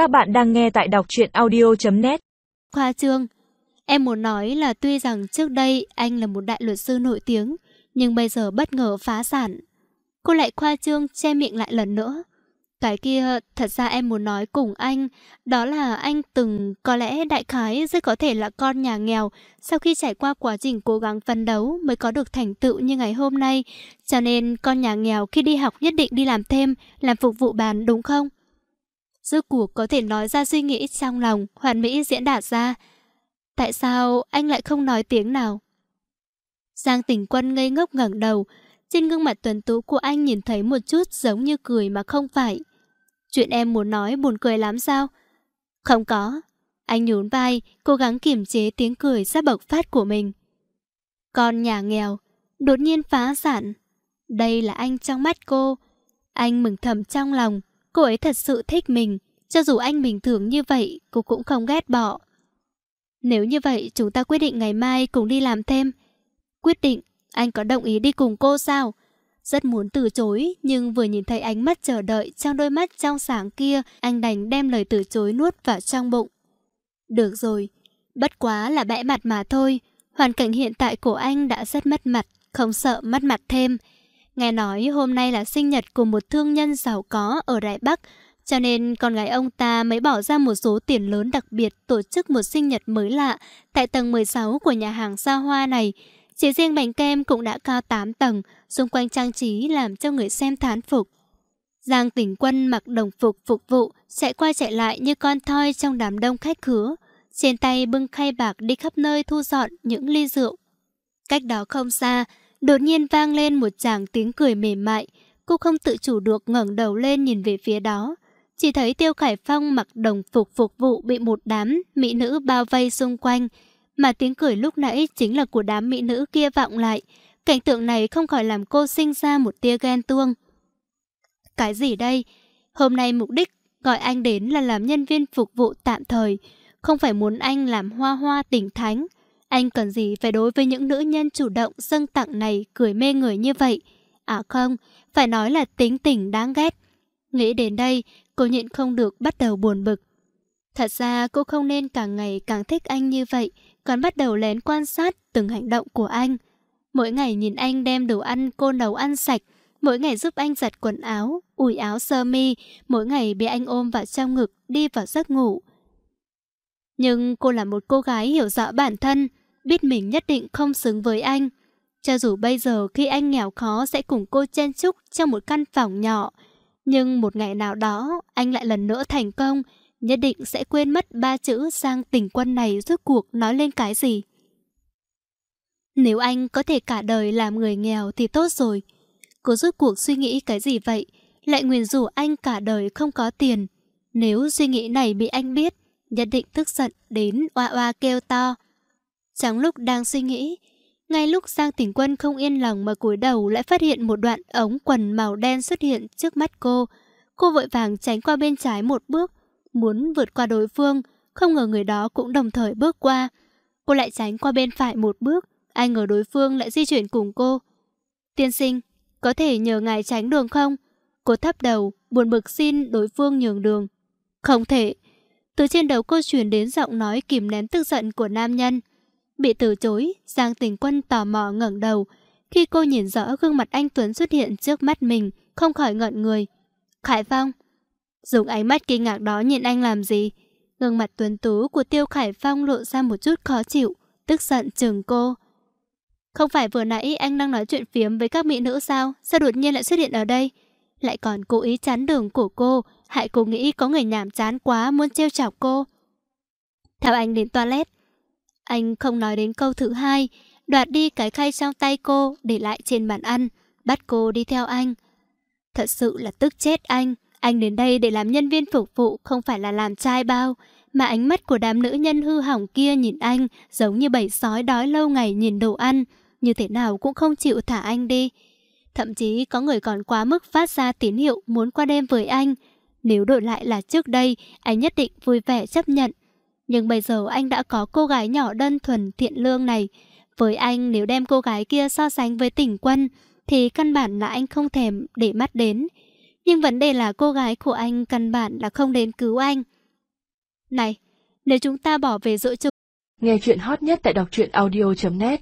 Các bạn đang nghe tại đọc truyện audio.net Khoa trương Em muốn nói là tuy rằng trước đây anh là một đại luật sư nổi tiếng, nhưng bây giờ bất ngờ phá sản. Cô lại khoa trương che miệng lại lần nữa. Cái kia, thật ra em muốn nói cùng anh, đó là anh từng có lẽ đại khái rất có thể là con nhà nghèo, sau khi trải qua quá trình cố gắng phấn đấu mới có được thành tựu như ngày hôm nay. Cho nên con nhà nghèo khi đi học nhất định đi làm thêm, làm phục vụ bàn đúng không? Rốt cuộc có thể nói ra suy nghĩ trong lòng, hoàn mỹ diễn đạt ra. Tại sao anh lại không nói tiếng nào? Giang tỉnh quân ngây ngốc ngẩng đầu, trên gương mặt tuần tú của anh nhìn thấy một chút giống như cười mà không phải. Chuyện em muốn nói buồn cười lắm sao? Không có. Anh nhún vai, cố gắng kiềm chế tiếng cười sắp bộc phát của mình. Con nhà nghèo, đột nhiên phá sản. Đây là anh trong mắt cô. Anh mừng thầm trong lòng, cô ấy thật sự thích mình. Cho dù anh bình thường như vậy, cô cũng không ghét bỏ. Nếu như vậy, chúng ta quyết định ngày mai cùng đi làm thêm. Quyết định, anh có đồng ý đi cùng cô sao? Rất muốn từ chối, nhưng vừa nhìn thấy ánh mắt chờ đợi trong đôi mắt trong sáng kia, anh đành đem lời từ chối nuốt vào trong bụng. Được rồi, bất quá là bẽ mặt mà thôi. Hoàn cảnh hiện tại của anh đã rất mất mặt, không sợ mất mặt thêm. Nghe nói hôm nay là sinh nhật của một thương nhân giàu có ở Đại Bắc, cho nên con gái ông ta mới bỏ ra một số tiền lớn đặc biệt tổ chức một sinh nhật mới lạ tại tầng 16 của nhà hàng xa hoa này. Chỉ riêng bánh kem cũng đã cao 8 tầng, xung quanh trang trí làm cho người xem thán phục. Giang tỉnh quân mặc đồng phục phục vụ, chạy qua chạy lại như con thoi trong đám đông khách khứa. Trên tay bưng khay bạc đi khắp nơi thu dọn những ly rượu. Cách đó không xa, đột nhiên vang lên một chàng tiếng cười mềm mại. Cô không tự chủ được ngẩng đầu lên nhìn về phía đó. Chỉ thấy Tiêu Khải Phong mặc đồng phục phục vụ bị một đám mỹ nữ bao vây xung quanh. Mà tiếng cười lúc nãy chính là của đám mỹ nữ kia vọng lại. Cảnh tượng này không khỏi làm cô sinh ra một tia ghen tuông. Cái gì đây? Hôm nay mục đích gọi anh đến là làm nhân viên phục vụ tạm thời. Không phải muốn anh làm hoa hoa tỉnh thánh. Anh cần gì phải đối với những nữ nhân chủ động dâng tặng này cười mê người như vậy? À không, phải nói là tính tình đáng ghét. Nghĩ đến đây, cô nhịn không được bắt đầu buồn bực. Thật ra cô không nên càng ngày càng thích anh như vậy, còn bắt đầu lén quan sát từng hành động của anh. Mỗi ngày nhìn anh đem đồ ăn cô nấu ăn sạch, mỗi ngày giúp anh giặt quần áo, ủi áo sơ mi, mỗi ngày bị anh ôm vào trong ngực, đi vào giấc ngủ. Nhưng cô là một cô gái hiểu rõ bản thân, biết mình nhất định không xứng với anh. Cho dù bây giờ khi anh nghèo khó sẽ cùng cô chen chúc trong một căn phòng nhỏ, nhưng một ngày nào đó anh lại lần nữa thành công, nhất định sẽ quên mất ba chữ sang tình quân này rốt cuộc nói lên cái gì. Nếu anh có thể cả đời làm người nghèo thì tốt rồi. Cô rốt cuộc suy nghĩ cái gì vậy? Lại nguyền rủ anh cả đời không có tiền. Nếu suy nghĩ này bị anh biết, nhất định tức giận đến oa oa kêu to. Trong lúc đang suy nghĩ, ngay lúc Giang Tỉnh Quân không yên lòng mà cúi đầu lại phát hiện một đoạn ống quần màu đen xuất hiện trước mắt cô. Cô vội vàng tránh qua bên trái một bước, muốn vượt qua đối phương, không ngờ người đó cũng đồng thời bước qua. Cô lại tránh qua bên phải một bước, ai ngờ đối phương lại di chuyển cùng cô. Tiên sinh, có thể nhờ ngài tránh đường không? Cô thấp đầu, buồn bực xin đối phương nhường đường. Không thể. Từ trên đầu cô truyền đến giọng nói kìm nén tức giận của nam nhân. Bị từ chối, Giang Tình Quân tò mò ngẩng đầu. Khi cô nhìn rõ gương mặt anh Tuấn xuất hiện trước mắt mình, không khỏi ngợn người. Khải Phong. Dùng ánh mắt kinh ngạc đó nhìn anh làm gì? Gương mặt tuấn tú của Tiêu Khải Phong lộ ra một chút khó chịu, tức giận chừng cô. Không phải vừa nãy anh đang nói chuyện phiếm với các mỹ nữ sao? Sao đột nhiên lại xuất hiện ở đây? Lại còn cố ý chán đường của cô, hại cô nghĩ có người nhảm chán quá muốn trêu chọc cô. Theo anh đến toilet, anh không nói đến câu thứ hai, đoạt đi cái khay trong tay cô, để lại trên bàn ăn, bắt cô đi theo anh. Thật sự là tức chết anh. Anh đến đây để làm nhân viên phục vụ, không phải là làm trai bao. Mà ánh mắt của đám nữ nhân hư hỏng kia nhìn anh giống như bầy sói đói lâu ngày nhìn đồ ăn. Như thế nào cũng không chịu thả anh đi. Thậm chí có người còn quá mức phát ra tín hiệu muốn qua đêm với anh. Nếu đổi lại là trước đây, anh nhất định vui vẻ chấp nhận. Nhưng bây giờ anh đã có cô gái nhỏ đơn thuần thiện lương này. Với anh nếu đem cô gái kia so sánh với tỉnh quân thì căn bản là anh không thèm để mắt đến. Nhưng vấn đề là cô gái của anh căn bản là không đến cứu anh. Này, nếu chúng ta bỏ về giữa chừng... Nghe chuyện hot nhất tại đọc truyện audio.net